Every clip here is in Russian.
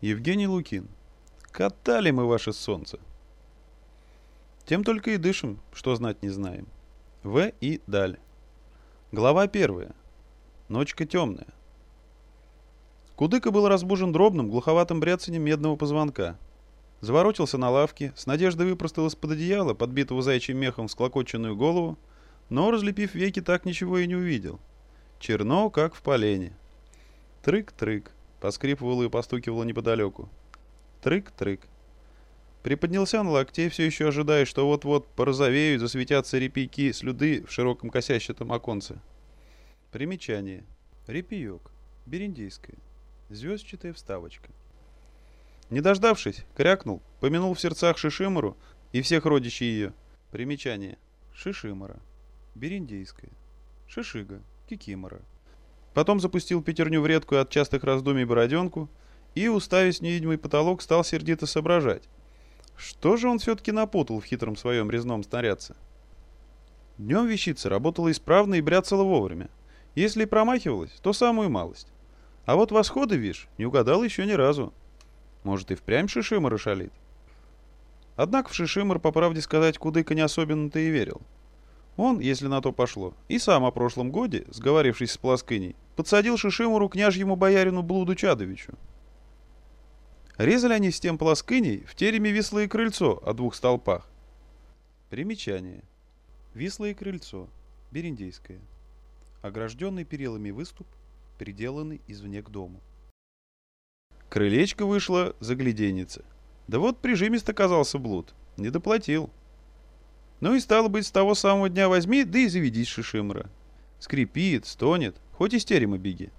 Евгений Лукин. Катали мы ваше солнце. Тем только и дышим, что знать не знаем. В. и Даль. Глава первая. Ночка темная. Кудыка был разбужен дробным, глуховатым бряцанием медного позвонка. Заворотился на лавке, с надеждой выпростал из-под одеяла, подбитого заячьим мехом склокоченную голову, но, разлепив веки, так ничего и не увидел. Черно, как в полене. Трык-трык, поскрипывало и постукивало неподалеку. Трык-трык. Приподнялся на локте, все еще ожидая, что вот-вот порозовеют, засветятся репейки слюды в широком косящатом оконце. Примечание. Репеек. Бериндейская. Звездчатая вставочка. Не дождавшись, крякнул, помянул в сердцах Шишимору и всех родичей ее. Примечание. Шишимора. Бериндейская. Шишига. Кикимора. Потом запустил пятерню в редкую от частых раздумий бороденку и, уставясь в невидимый потолок, стал сердито соображать. Что же он все-таки напутал в хитром своем резном снарядце? Днем вещица работала исправно и бряцала вовремя. Если и промахивалась, то самую малость. А вот восходы, вишь, не угадал еще ни разу. Может, и впрямь Шишимор шалит. Однако в Шишимор, по правде сказать, кудыка не особенно-то и верил. Он, если на то пошло, и сам о прошлом годе, сговорившись с Пласкыней, подсадил Шишимору княжьему боярину Блуду Чадовичу. Резали они с тем Пласкыней в тереме Вислое крыльцо о двух столпах. Примечание. Вислое крыльцо. Бериндейское. Огражденный перилами выступ, приделанный извне к дому. Крылечко вышло загляденница. Да вот прижимист оказался блуд. Не доплатил. Ну и стало быть, с того самого дня возьми, да и заведись Шишимра. Скрипит, стонет, хоть из терема беги.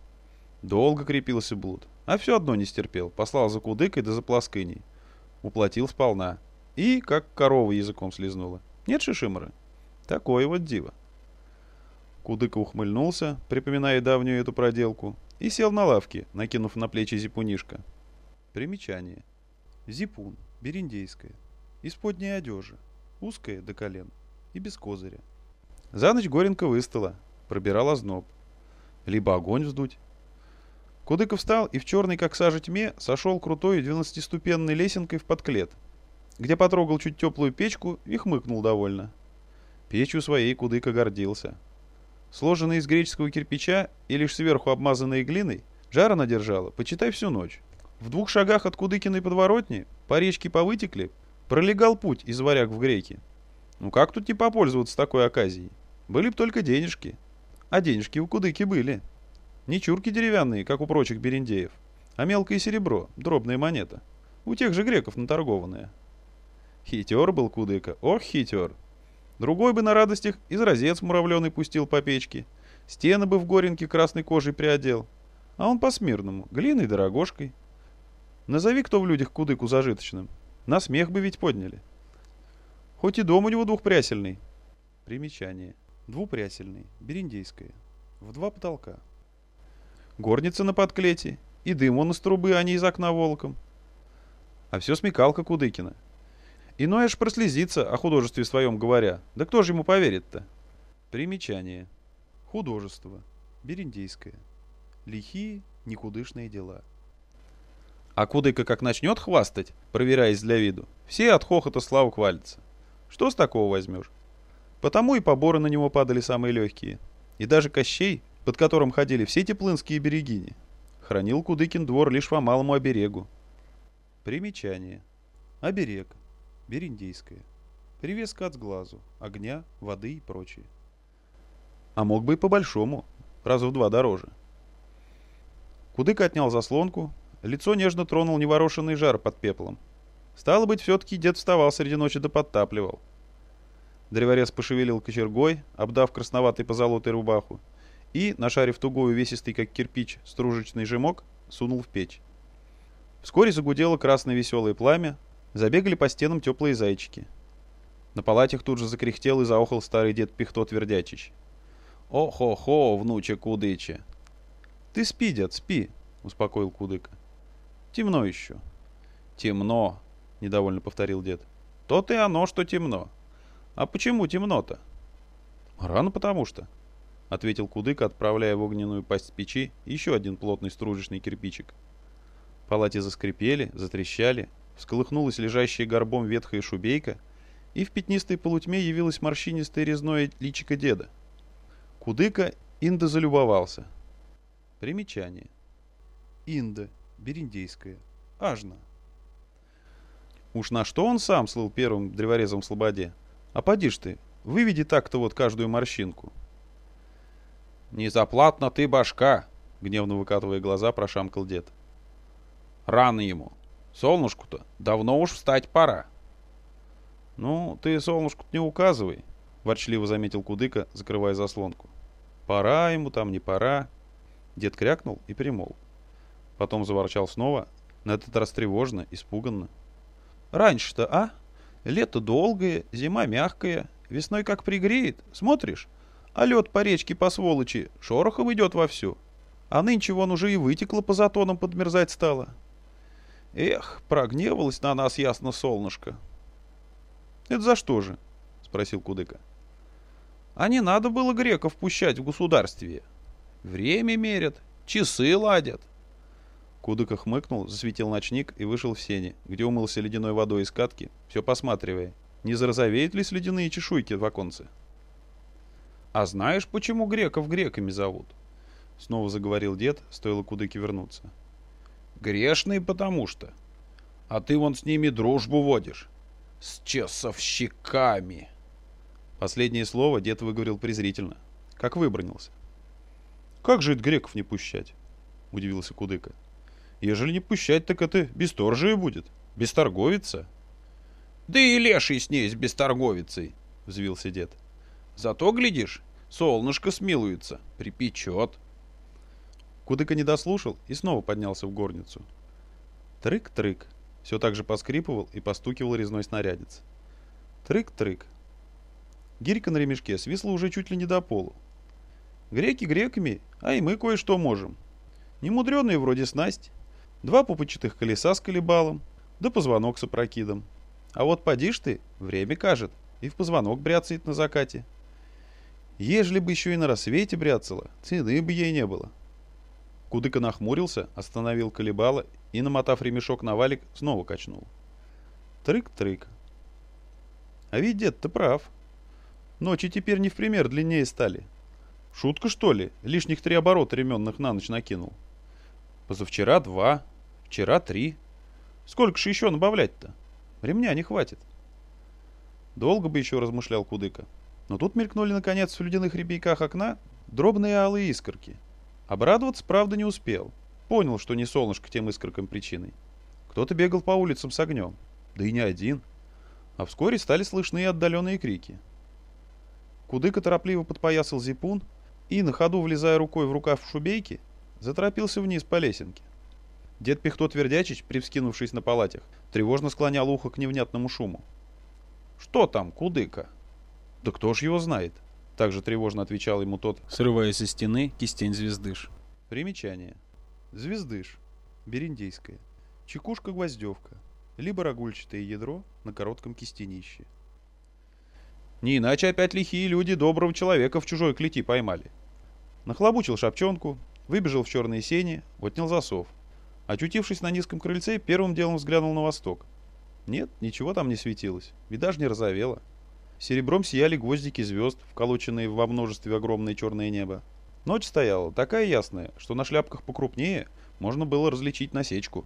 Долго крепился блуд, а все одно не стерпел. Послал за кудыкой да за плоскыней. Уплатил сполна. И, как корова языком слезнула. Нет Шишимра? Такое вот диво. Кудыка ухмыльнулся, припоминая давнюю эту проделку, и сел на лавке, накинув на плечи зипунишка. Примечание. Зипун, бериндейская, из подней узкая до колен и без козыря. За ночь Горенко выстала, пробирал озноб. Либо огонь вздуть. Кудыков встал и в черной, как сажа тьме, сошел крутой двенадцатиступенной лесенкой в подклет, где потрогал чуть теплую печку и хмыкнул довольно. Печью своей Кудыка гордился. Сложенная из греческого кирпича и лишь сверху обмазанной глиной, жара надержала, почитай всю ночь. В двух шагах от Кудыкиной подворотни, по речке повытекли, пролегал путь из варяг в греки. Ну как тут не попользоваться такой оказией? Были б только денежки. А денежки у Кудыки были. Не чурки деревянные, как у прочих бериндеев, а мелкое серебро, дробная монета. У тех же греков наторгованная. Хитер был Кудыка, ох хитер. Другой бы на радостях из розец муравленый пустил по печке, стены бы в горенке красной кожей приодел. А он по-смирному, глиной да рогожкой. Назови кто в людях Кудыку зажиточным. На смех бы ведь подняли. Хоть и дом у него двухпрясельный. Примечание. Двупрясельный, бериндейская. В два потолка. Горница на подклете. И дым он из трубы, а не из окна волком. А все смекалка Кудыкина. Иной аж прослезится о художестве своем говоря. Да кто же ему поверит-то? Примечание. Художество. Бериндейское. Лихие, никудышные дела. А Кудыка как начнет хвастать, проверяясь для виду, все от хохота славу хвалятся. Что с такого возьмешь? Потому и поборы на него падали самые легкие. И даже Кощей, под которым ходили все теплынские берегини, хранил Кудыкин двор лишь по малому оберегу. Примечание. Оберег. Бериндейская. Привеска от сглазу, огня, воды и прочее. А мог бы и по-большому, раза в два дороже. Кудыка отнял заслонку, Лицо нежно тронул неворошенный жар под пеплом. Стало быть, все-таки дед вставал среди ночи да подтапливал. Древорез пошевелил кочергой, обдав красноватой позолотой рубаху, и, нашарив тугую весистый, как кирпич, стружечный жемок, сунул в печь. Вскоре загудело красное веселое пламя, забегали по стенам теплые зайчики. На палатях тут же закряхтел и заохал старый дед Пихто Твердячич. «О-хо-хо, внуче Кудыча!» «Ты спи, дед, спи!» — успокоил Кудыка. Темно еще. Темно, недовольно повторил дед. То-то и оно, что темно. А почему темно-то? Рано потому что, ответил Кудык, отправляя в огненную пасть печи еще один плотный стружечный кирпичик. палате заскрипели, затрещали, всколыхнулась лежащая горбом ветхая шубейка, и в пятнистой полутьме явилось морщинистое резное личико деда. Кудыка Инда залюбовался. Примечание. Инда, бериндейская, ажна. Уж на что он сам слыл первым древорезом в Слободе? А поди ж ты, выведи так-то вот каждую морщинку. «Незаплатно ты башка!» — гневно выкатывая глаза, прошамкал дед. «Рано ему. Солнышку-то давно уж встать пора». «Ну, ты солнышку не указывай», — ворчливо заметил Кудыка, закрывая заслонку. «Пора ему там, не пора». Дед крякнул и перемол. Потом заворчал снова, на этот раз тревожно, испуганно. «Раньше-то, а? Лето долгое, зима мягкая, весной как пригреет, смотришь, а лед по речке по сволочи шорохом идет вовсю. А нынче вон уже и вытекло по затонам подмерзать стало. Эх, прогневалось на нас ясно солнышко. Это за что же? Спросил Кудыка. А не надо было греков пущать в государстве. Время мерят, часы ладят. Кудыка хмыкнул, засветил ночник и вышел в сене, где умылся ледяной водой из катки, все посматривая, не зарозовеют ли ледяные чешуйки в оконце. «А знаешь, почему греков греками зовут?» Снова заговорил дед, стоило Кудыке вернуться. «Грешные потому что. А ты вон с ними дружбу водишь. С часовщиками!» Последнее слово дед выговорил презрительно, как выбронился. «Как же это греков не пущать?» — удивился Кудыка. «Ежели не пущать, так это бесторжие будет, бесторговица». «Да и леший с ней с бесторговицей!» — взвился дед. Зато, глядишь, солнышко смилуется, припечет. Кудыка не дослушал и снова поднялся в горницу. Трык-трык. Все так же поскрипывал и постукивал резной снарядец. Трык-трык. Гирька на ремешке свисла уже чуть ли не до полу. Греки греками, а и мы кое-что можем. Немудреные вроде снасть. Два пупычатых колеса с колебалом, да позвонок с опрокидом. А вот подишь ты, время кажет, и в позвонок бряцает на закате. Ежели бы еще и на рассвете бряцало, цены бы ей не было. Кудыка нахмурился, остановил колебало и, намотав ремешок на валик, снова качнул. Трык-трык. А ведь дед-то прав. Ночи теперь не в пример длиннее стали. Шутка, что ли, лишних три оборота ременных на ночь накинул? Позавчера два, вчера три. Сколько же еще набавлять-то? Ремня не хватит. Долго бы еще размышлял Кудыка. Но тут мелькнули, наконец, в ледяных ребейках окна дробные алые искорки. Обрадоваться, правда, не успел. Понял, что не солнышко тем искоркам причиной. Кто-то бегал по улицам с огнем. Да и не один. А вскоре стали слышны и отдаленные крики. Кудыка торопливо подпоясал зипун и, на ходу влезая рукой в рукав шубейки, заторопился вниз по лесенке. Дед Пихто Твердячич, привскинувшись на палатях, тревожно склонял ухо к невнятному шуму. «Что там, Кудыка?» «Да кто ж его знает?» Также тревожно отвечал ему тот, срывая со стены кистень звездыш. Примечание. Звездыш. Бериндейская. Чекушка-гвоздевка. Либо рогульчатое ядро на коротком кистенище. Не иначе опять лихие люди доброго человека в чужой клети поймали. Нахлобучил шапчонку, выбежал в черные сени, отнял засов. Очутившись на низком крыльце, первым делом взглянул на восток. Нет, ничего там не светилось, и не розовело. Серебром сияли гвоздики звезд, вколоченные во множестве огромное черное небо. Ночь стояла такая ясная, что на шляпках покрупнее можно было различить насечку.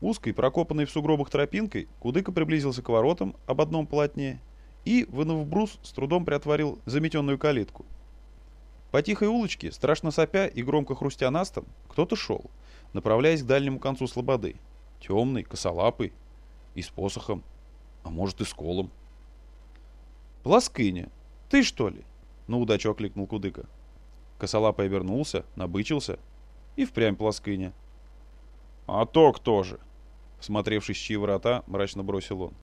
Узкой, прокопанной в сугробах тропинкой, Кудыка приблизился к воротам об одном полотне и, вынув брус, с трудом приотворил заметенную калитку. По тихой улочке, страшно сопя и громко хрустя настом, кто-то шел, направляясь к дальнему концу слободы. Темный, косолапый и с посохом, а может и с колом. «Плоскыня, ты что ли?» — на удачу окликнул Кудыка. Косолапый обернулся, набычился и впрямь плоскыня. «А то кто же?» — всмотревшись чьи врата, мрачно бросил он.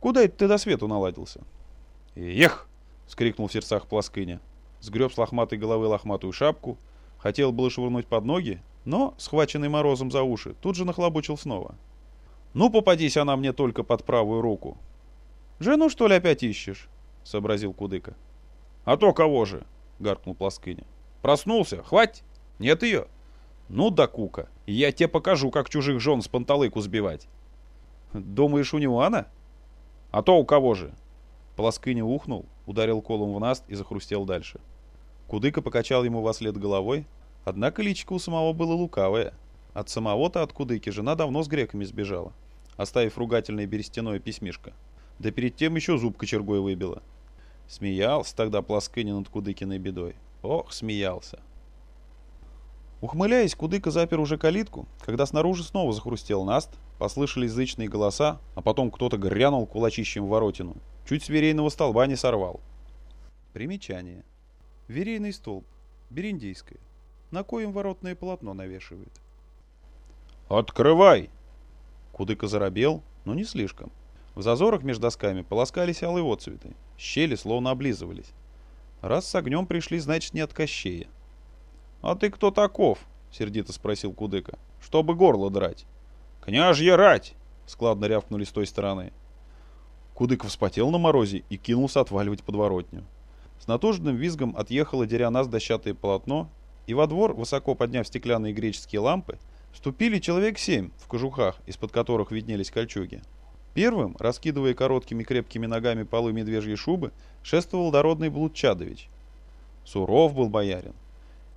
«Куда это ты до свету наладился?» «Ех!» — скрикнул в сердцах плоскыня. Сгреб с лохматой головы лохматую шапку, хотел было швырнуть под ноги, но, схваченный морозом за уши, тут же нахлобучил снова. «Ну, попадись она мне только под правую руку!» «Жену, что ли, опять ищешь?» — сообразил Кудыка. «А то кого же?» — гаркнул Плоскыня. «Проснулся? Хвать! Нет ее!» Ну да кука, я тебе покажу, как чужих жен с панталыку сбивать. Думаешь, у него она? А то у кого же? Полоскыня ухнул, ударил колом в наст и захрустел дальше. Кудыка покачал ему во след головой, однако личико у самого было лукавое. От самого-то от Кудыки жена давно с греками сбежала, оставив ругательное берестяное письмишко. Да перед тем еще зуб кочергой выбила. Смеялся тогда Плоскыня над Кудыкиной бедой. Ох, смеялся. Ухмыляясь, Кудыка запер уже калитку, когда снаружи снова захрустел наст, послышались зычные голоса, а потом кто-то грянул кулачищем в воротину. Чуть с столба не сорвал. Примечание. Верейный столб. Бериндейское. На коем воротное полотно навешивает. «Открывай!» Кудыка заробел, но не слишком. В зазорах между досками полоскались алые отцветы. Щели словно облизывались. Раз с огнем пришли, значит, не от Кощея. «А ты кто таков?» — сердито спросил Кудыка. «Чтобы горло драть». «Княжья рать!» — складно рявкнули с той стороны. Кудык вспотел на морозе и кинулся отваливать подворотню. С натужным визгом отъехало деря нас дощатое полотно, и во двор, высоко подняв стеклянные греческие лампы, вступили человек семь в кожухах, из-под которых виднелись кольчуги. Первым, раскидывая короткими крепкими ногами полы медвежьей шубы, шествовал дородный Блудчадович. Суров был боярин.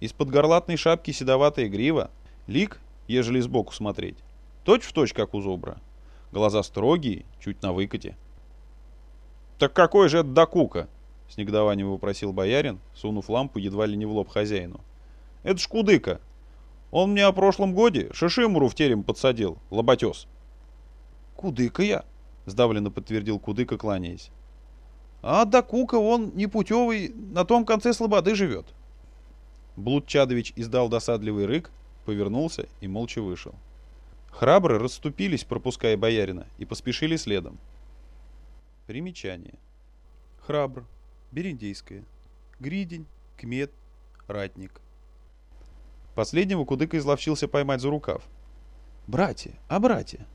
Из-под горлатной шапки седоватая грива, лик, ежели сбоку смотреть, точь в точь, как у зубра. Глаза строгие, чуть на выкате. «Так какой же это докука?» — с негодованием вопросил боярин, сунув лампу едва ли не в лоб хозяину. «Это ж кудыка. Он мне о прошлом годе шишимуру в терем подсадил, лоботес». «Кудыка я», — сдавленно подтвердил Кудыка, кланяясь. «А до Кука он непутевый, на том конце слободы живет». Блуд Чадович издал досадливый рык, повернулся и молча вышел. Храбры расступились, пропуская боярина, и поспешили следом. Примечание. Храбр. Бериндейское. Гридень. Кмет. Ратник. Последнего Кудыка изловчился поймать за рукав. «Братья, а братья?»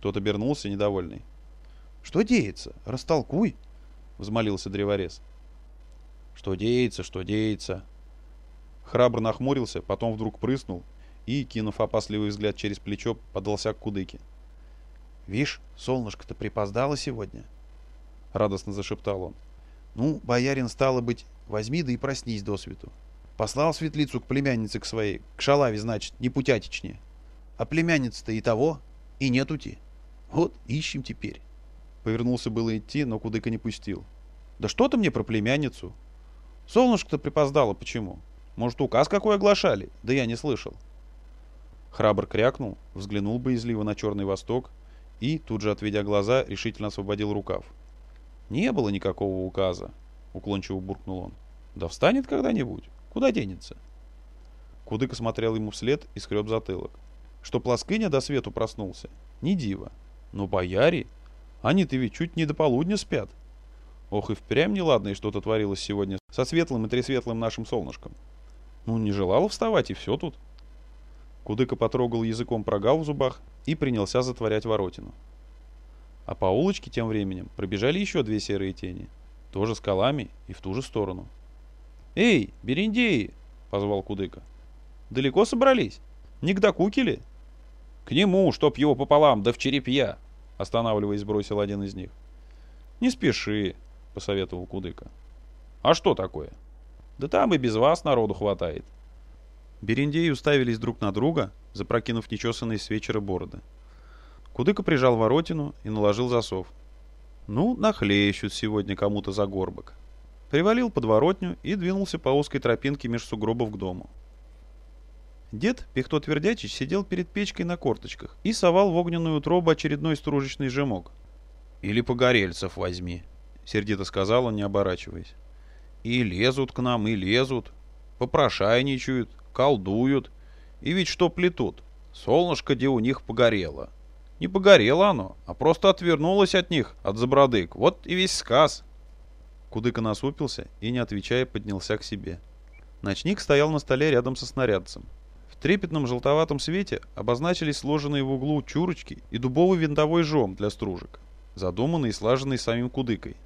Тот обернулся, недовольный. «Что деется? Растолкуй!» — взмолился древорез. «Что деется, что деется!» Храбр нахмурился, потом вдруг прыснул и, кинув опасливый взгляд через плечо, подался к кудыке. «Вишь, солнышко-то припоздало сегодня!» — радостно зашептал он. «Ну, боярин, стало быть, возьми да и проснись до свету. Послал светлицу к племяннице к своей, к шалаве, значит, не путятичнее. А племянница-то и того, и нетути. Вот, ищем теперь. Повернулся было идти, но Кудыка не пустил. Да что ты мне про племянницу? Солнышко-то припоздало, почему? Может, указ какой оглашали? Да я не слышал. Храбр крякнул, взглянул боязливо на черный восток и, тут же отведя глаза, решительно освободил рукав. «Не было никакого указа», — уклончиво буркнул он. «Да встанет когда-нибудь. Куда денется?» Кудыка смотрел ему вслед и скреб затылок. Что Плоскыня до свету проснулся, не диво. Но бояре, они-то ведь чуть не до полудня спят. Ох, и впрямь неладное что-то творилось сегодня со светлым и тресветлым нашим солнышком. Ну, не желала вставать, и все тут. Кудыка потрогал языком прогал в зубах и принялся затворять воротину. А по улочке тем временем пробежали еще две серые тени. Тоже с колами и в ту же сторону. «Эй, бериндеи!» — позвал Кудыка. «Далеко собрались? Не к докуке «К нему, чтоб его пополам, да в черепья!» Останавливаясь, бросил один из них. «Не спеши», — посоветовал Кудыка. «А что такое?» «Да там и без вас народу хватает». Берендеи уставились друг на друга, запрокинув нечесанные с вечера бороды. Кудыка прижал воротину и наложил засов. Ну, нахлещут сегодня кому-то за горбок. Привалил подворотню и двинулся по узкой тропинке меж сугробов к дому. Дед Пихто Твердячич сидел перед печкой на корточках и совал в огненную утробу очередной стружечный жемок. «Или погорельцев возьми», — сердито сказал он, не оборачиваясь. «И лезут к нам, и лезут, попрошайничают, колдуют, и ведь что плетут? Солнышко где у них погорело. Не погорело оно, а просто отвернулось от них, от забродык. Вот и весь сказ». Кудыка насупился и, не отвечая, поднялся к себе. Ночник стоял на столе рядом со снарядцем трепетном желтоватом свете обозначились сложенные в углу чурочки и дубовый винтовой жом для стружек, задуманный и слаженный самим кудыкой.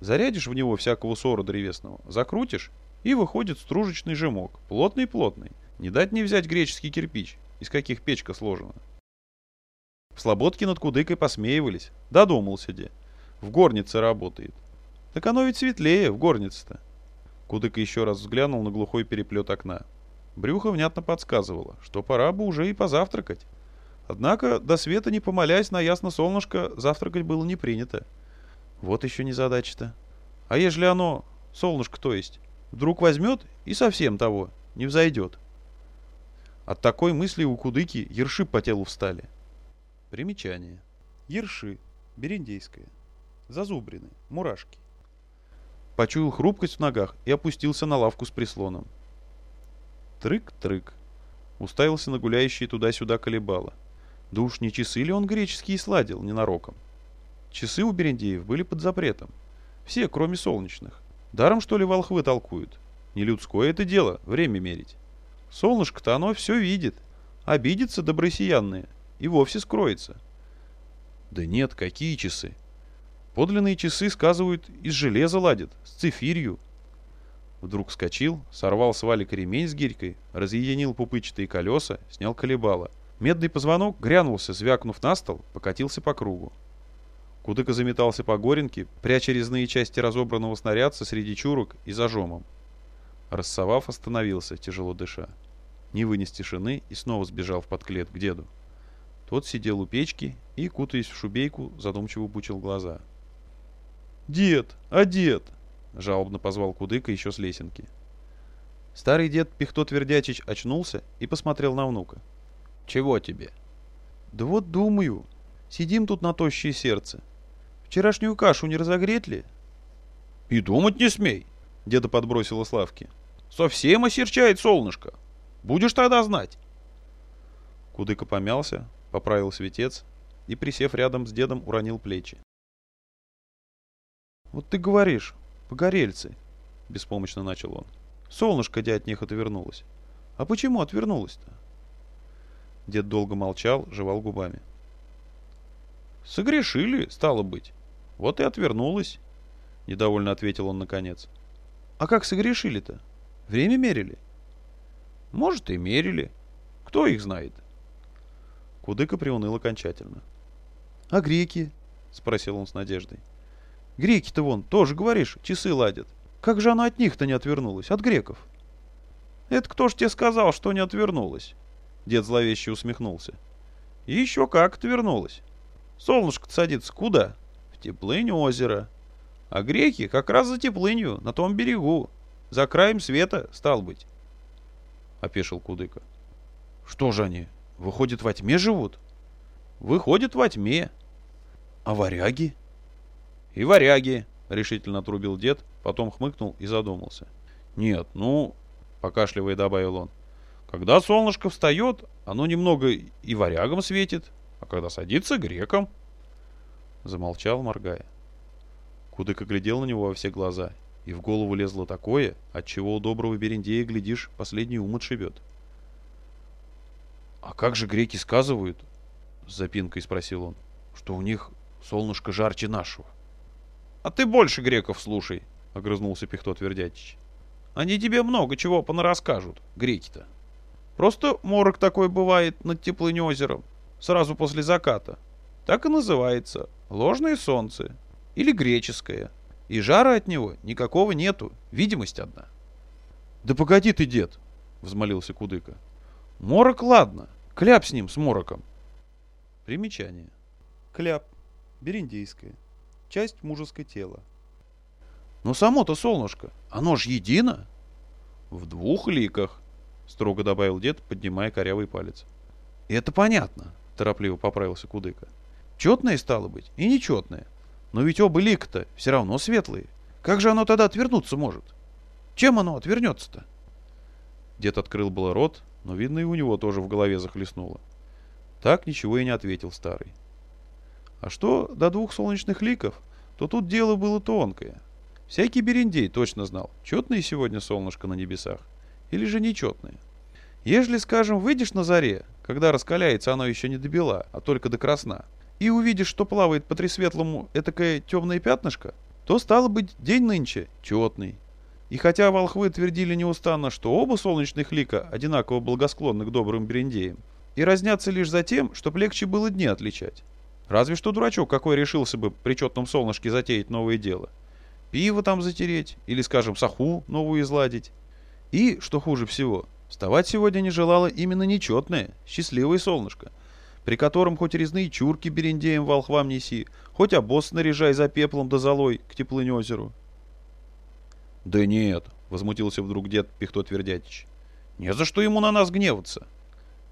Зарядишь в него всякого сора древесного, закрутишь, и выходит стружечный жемок, плотный-плотный, Не дать не взять греческий кирпич, из каких печка сложена. В Слободке над Кудыкой посмеивались. Додумался де. В горнице работает. Так оно ведь светлее, в горнице-то. Кудыка еще раз взглянул на глухой переплет окна. Брюхо внятно подсказывало, что пора бы уже и позавтракать. Однако, до света не помолясь на ясно солнышко, завтракать было не принято. Вот еще не задача-то. А ежели оно, солнышко то есть, вдруг возьмет и совсем того, не взойдет. От такой мысли у кудыки ерши по телу встали. Примечание. Ерши. Берендейская. Зазубрины. Мурашки. Почуял хрупкость в ногах и опустился на лавку с прислоном. Трык-трык. Уставился на гуляющие туда-сюда колебала. Да уж не часы ли он греческие сладил ненароком? Часы у Берендеев были под запретом. Все, кроме солнечных. Даром, что ли, волхвы толкуют? Не людское это дело, время мерить. Солнышко-то оно все видит. Обидится добросиянные и вовсе скроется. Да нет, какие часы? Подлинные часы, сказывают, из железа ладят, с цифирью. Вдруг вскочил, сорвал с валика ремень с гирькой, разъединил пупычатые колеса, снял колебало. Медный позвонок грянулся, звякнув на стол, покатился по кругу. Кудыка заметался по горенке, пряча резные части разобранного снарядца среди чурок и зажомом. Рассовав, остановился, тяжело дыша. Не вынес тишины и снова сбежал в подклет к деду. Тот сидел у печки и, кутаясь в шубейку, задумчиво пучил глаза. «Дед! А дед!» — жалобно позвал Кудыка еще с лесенки. Старый дед Пихто Твердячич очнулся и посмотрел на внука. «Чего тебе?» «Да вот думаю. Сидим тут на тощее сердце. Вчерашнюю кашу не разогреть ли?» «И думать не смей!» — деда подбросила Славки. «Совсем осерчает солнышко. Будешь тогда знать!» Кудыка помялся, поправил светец и, присев рядом с дедом, уронил плечи. «Вот ты говоришь, погорельцы!» — беспомощно начал он. «Солнышко, дядь, от них отвернулось. А почему отвернулось-то?» Дед долго молчал, жевал губами. «Согрешили, стало быть. Вот и отвернулась», — недовольно ответил он наконец. «А как согрешили-то? Время мерили?» «Может, и мерили. Кто их знает?» Кудыка приуныл окончательно. «А греки?» — спросил он с надеждой. Греки-то вон, тоже, говоришь, часы ладят. Как же она от них-то не отвернулась, от греков? Это кто ж тебе сказал, что не отвернулась? Дед зловеще усмехнулся. И еще как отвернулась. Солнышко-то садится куда? В теплынь озера. А греки как раз за теплынью, на том берегу. За краем света, стал быть. Опешил Кудыка. Что же они, выходит, во тьме живут? Выходит, во тьме. А варяги? «И варяги», — решительно отрубил дед, потом хмыкнул и задумался. «Нет, ну...» — покашливая добавил он. «Когда солнышко встает, оно немного и варягам светит, а когда садится — грекам». Замолчал, моргая. Кудык глядел на него во все глаза, и в голову лезло такое, от чего у доброго Берендея, глядишь, последний ум отшибет. «А как же греки сказывают?» — с запинкой спросил он. «Что у них солнышко жарче нашего». «А ты больше греков слушай», — огрызнулся Пихто Твердятич. «Они тебе много чего понарасскажут, греки-то. Просто морок такой бывает над теплынь озером, сразу после заката. Так и называется — ложное солнце или греческое. И жара от него никакого нету, видимость одна». «Да погоди ты, дед!» — взмолился Кудыка. «Морок, ладно, кляп с ним, с мороком». Примечание. Кляп. Бериндейское часть мужеское тело. Но само-то солнышко, оно ж едино. В двух ликах, строго добавил дед, поднимая корявый палец. Это понятно, торопливо поправился Кудыка. Четное стало быть и нечетное. Но ведь оба лика-то все равно светлые. Как же оно тогда отвернуться может? Чем оно отвернется-то? Дед открыл было рот, но, видно, и у него тоже в голове захлестнуло. Так ничего и не ответил старый. А что до двух солнечных ликов, то тут дело было тонкое. Всякий берендей точно знал, четное сегодня солнышко на небесах или же нечетное. Ежели, скажем, выйдешь на заре, когда раскаляется оно еще не до бела, а только до красна, и увидишь, что плавает по тресветлому этакое темное пятнышко, то стало быть день нынче четный. И хотя волхвы твердили неустанно, что оба солнечных лика одинаково благосклонны к добрым берендеям, и разнятся лишь за тем, чтоб легче было дни отличать. Разве что дурачок какой решился бы при четном солнышке затеять новое дело. Пиво там затереть, или, скажем, саху новую изладить. И, что хуже всего, вставать сегодня не желало именно нечетное, счастливое солнышко, при котором хоть резные чурки берендеем волхвам неси, хоть обоз наряжай за пеплом да золой к теплынь озеру. «Да нет», — возмутился вдруг дед Пихто Твердятич, — «не за что ему на нас гневаться.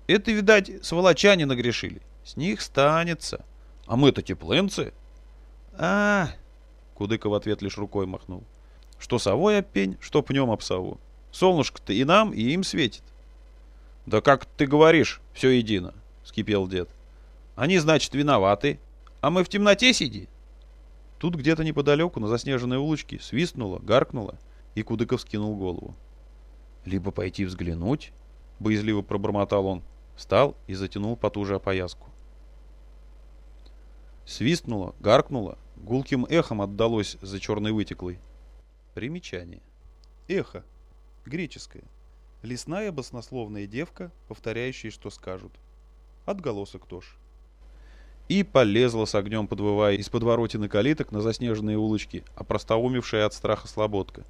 Это, видать, сволочане нагрешили. С них станется. А мы-то теплынцы». «А, Кудыка в ответ лишь рукой махнул. Что совой опень, что пнем об сову. Солнышко-то и нам, и им светит. Да как ты говоришь, все едино, скипел дед. Они, значит, виноваты, а мы в темноте сиди. Тут где-то неподалеку, на заснеженной улочке, свистнуло, гаркнуло, и Кудыков скинул голову. «Либо пойти взглянуть», — боязливо пробормотал он, встал и затянул потуже опояску. Свистнуло, гаркнуло, гулким эхом отдалось за черной вытеклой. Примечание. Эхо. Греческое. Лесная баснословная девка, повторяющая, что скажут. Отголосок тоже. И полезла с огнем, подвывая из подворотины калиток на заснеженные улочки, опростаумевшая от страха слободка.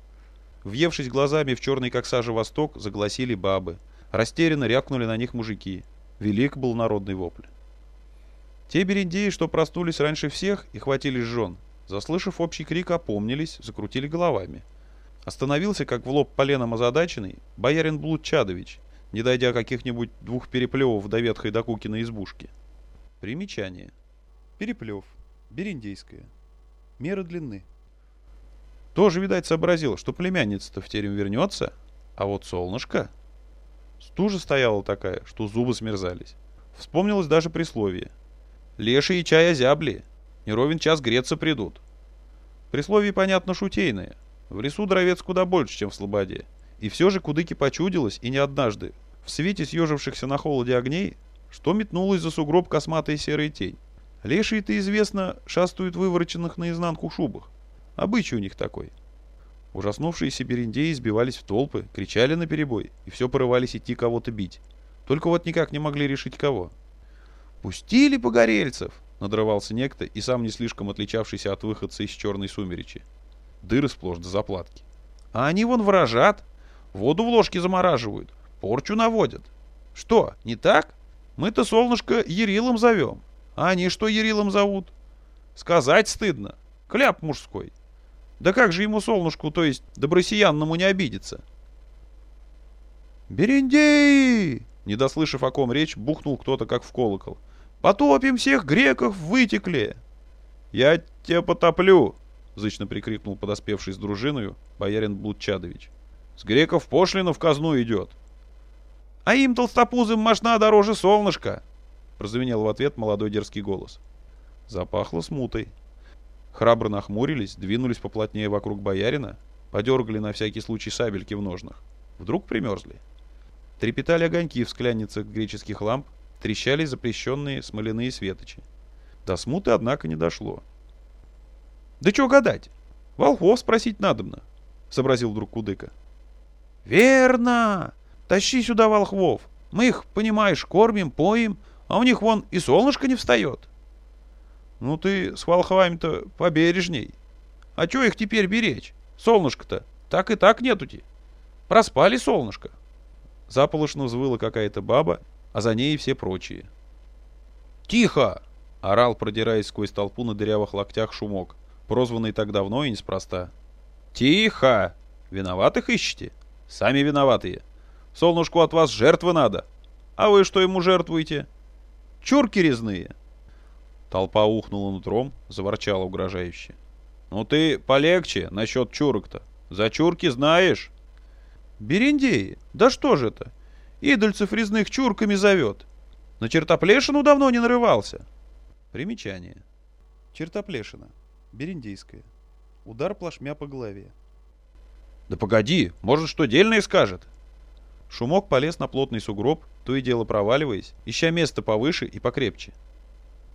Въевшись глазами в черный как сажа восток, загласили бабы. Растерянно рякнули на них мужики. Велик был народный вопль. Те берендеи, что проснулись раньше всех и хватились жен, заслышав общий крик, опомнились, закрутили головами. Остановился, как в лоб поленом озадаченный, боярин Блуд Чадович, не дойдя каких-нибудь двух переплевов до ветхой докукиной избушки. Примечание. Переплев. Берендейская. Мера длины. Тоже, видать, сообразил, что племянница-то в терем вернется, а вот солнышко... Стужа стояла такая, что зубы смерзались. Вспомнилось даже присловие — Леши и чай озябли. Неровен час греться придут. Присловие, понятно, шутейное. В лесу дровец куда больше, чем в слободе. И все же кудыки почудилось, и не однажды, в свете съежившихся на холоде огней, что метнулась за сугроб косматая серая тень. Лешие-то, известно, шастают вывороченных наизнанку шубах. Обычай у них такой. Ужаснувшиеся бериндеи сбивались в толпы, кричали на перебой и все порывались идти кого-то бить. Только вот никак не могли решить кого. «Пустили погорельцев!» — надрывался некто и сам не слишком отличавшийся от выходца из черной сумеречи. Дыры сплошь до заплатки. «А они вон ворожат, воду в ложке замораживают, порчу наводят. Что, не так? Мы-то солнышко Ерилом зовем, а они что Ерилом зовут? Сказать стыдно. Кляп мужской. Да как же ему солнышку, то есть добросиянному не обидеться?» «Берендей!» Не дослышав, о ком речь, бухнул кто-то, как в колокол. Потопим всех греков вытекли!» «Я тебя потоплю!» — зычно прикрикнул подоспевший с дружиною боярин Блудчадович. «С греков пошлина в казну идет!» «А им толстопузым мошна дороже солнышка!» — прозвенел в ответ молодой дерзкий голос. Запахло смутой. Храбро нахмурились, двинулись поплотнее вокруг боярина, подергали на всякий случай сабельки в ножнах. Вдруг примерзли. Трепетали огоньки в скляницах греческих ламп, трещали запрещенные смоляные светочи. До смуты, однако, не дошло. «Да чё гадать? Волхов спросить надобно», — сообразил вдруг Кудыка. «Верно! Тащи сюда волхвов. Мы их, понимаешь, кормим, поим, а у них вон и солнышко не встает». «Ну ты с волхвами-то побережней. А чё их теперь беречь? Солнышко-то так и так нетути. Проспали солнышко». Заполошно взвыла какая-то баба а за ней все прочие. «Тихо!» — орал, продираясь сквозь толпу на дырявых локтях шумок, прозванный так давно и неспроста. «Тихо! Виноватых ищете? Сами виноватые. Солнышку от вас жертвы надо. А вы что ему жертвуете? Чурки резные!» Толпа ухнула нутром, заворчала угрожающе. «Ну ты полегче насчет чурок-то. За чурки знаешь?» «Берендеи, да что же это? Идольцев резных чурками зовет. На чертоплешину давно не нарывался. Примечание. Чертоплешина. Бериндейская. Удар плашмя по голове. Да погоди, может, что дельное скажет. Шумок полез на плотный сугроб, то и дело проваливаясь, ища место повыше и покрепче.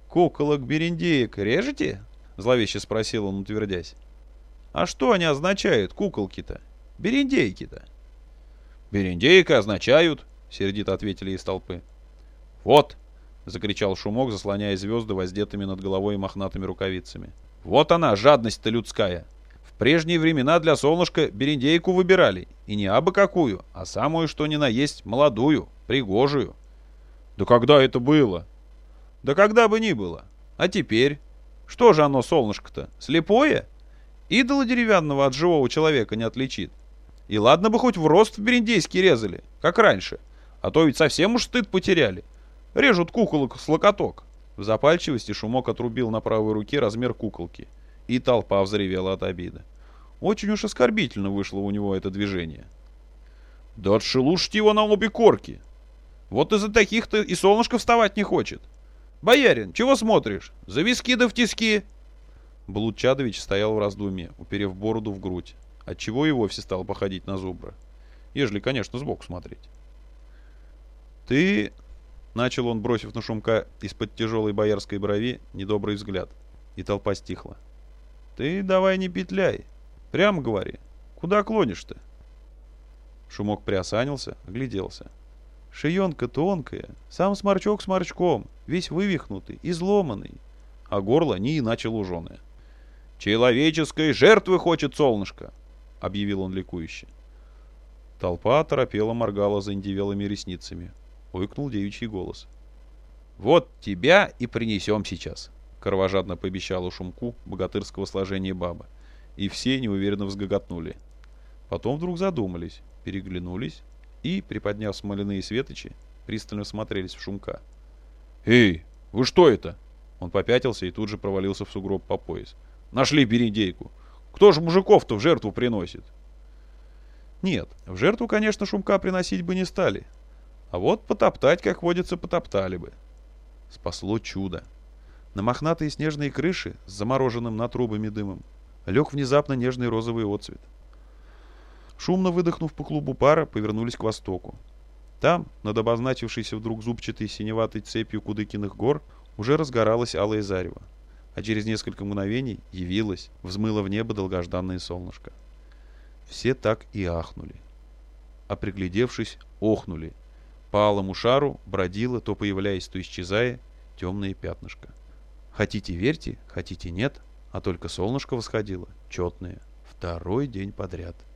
«Куколок бериндеек режете?» — зловеще спросил он, утвердясь. «А что они означают, куколки-то? Бериндейки-то. Бериндейка означают, сердито ответили из толпы. Вот, закричал Шумок, заслоняя звезды воздетыми над головой мохнатыми рукавицами. Вот она, жадность-то людская. Прежние времена для солнышка бериндейку выбирали, и не абы какую, а самую что ни на есть молодую, пригожую. Да когда это было? Да когда бы ни было. А теперь? Что же оно, солнышко-то, слепое? Идола деревянного от живого человека не отличит. И ладно бы хоть в рост в бериндейский резали, как раньше. А то ведь совсем уж стыд потеряли. Режут куколок с локоток. В запальчивости Шумок отрубил на правой руке размер куколки. И толпа взревела от обиды. Очень уж оскорбительно вышло у него это движение. «Да отшелушьте его на обе корки! Вот из-за таких-то и солнышко вставать не хочет!» «Боярин, чего смотришь? За виски да в тиски!» Блудчадович стоял в раздумье, уперев бороду в грудь, отчего и вовсе стал походить на зубра. Ежели, конечно, сбоку смотреть. «Ты...» — начал он, бросив на шумка из-под тяжелой боярской брови недобрый взгляд, и толпа стихла. «Ты давай не петляй. Прямо говори. Куда клонишь-то?» Шумок приосанился, огляделся. Шиенка тонкая, сам сморчок сморчком, весь вывихнутый, изломанный, а горло не иначе луженое. «Человеческой жертвы хочет солнышко!» — объявил он ликующе. Толпа торопела моргала заиндивелыми ресницами. Уикнул девичий голос. «Вот тебя и принесем сейчас!» — кровожадно пообещала шумку богатырского сложения баба. И все неуверенно взгоготнули. Потом вдруг задумались, переглянулись и, приподняв смоляные светочи, пристально смотрелись в шумка. «Эй, вы что это?» Он попятился и тут же провалился в сугроб по пояс. «Нашли бериндейку! Кто же мужиков-то в жертву приносит?» Нет, в жертву, конечно, шумка приносить бы не стали. А вот потоптать, как водится, потоптали бы. Спасло чудо. На мохнатые снежные крыши с замороженным над трубами дымом лег внезапно нежный розовый отцвет. Шумно выдохнув по клубу пара, повернулись к востоку. Там, над обозначившейся вдруг зубчатой синеватой цепью Кудыкиных гор, уже разгоралось алое зарево, а через несколько мгновений явилось, взмыло в небо долгожданное солнышко. Все так и ахнули. А приглядевшись, охнули. По алому шару бродило, то появляясь, то исчезая, темное пятнышко. Хотите верьте, хотите нет, а только солнышко восходило, четное, второй день подряд —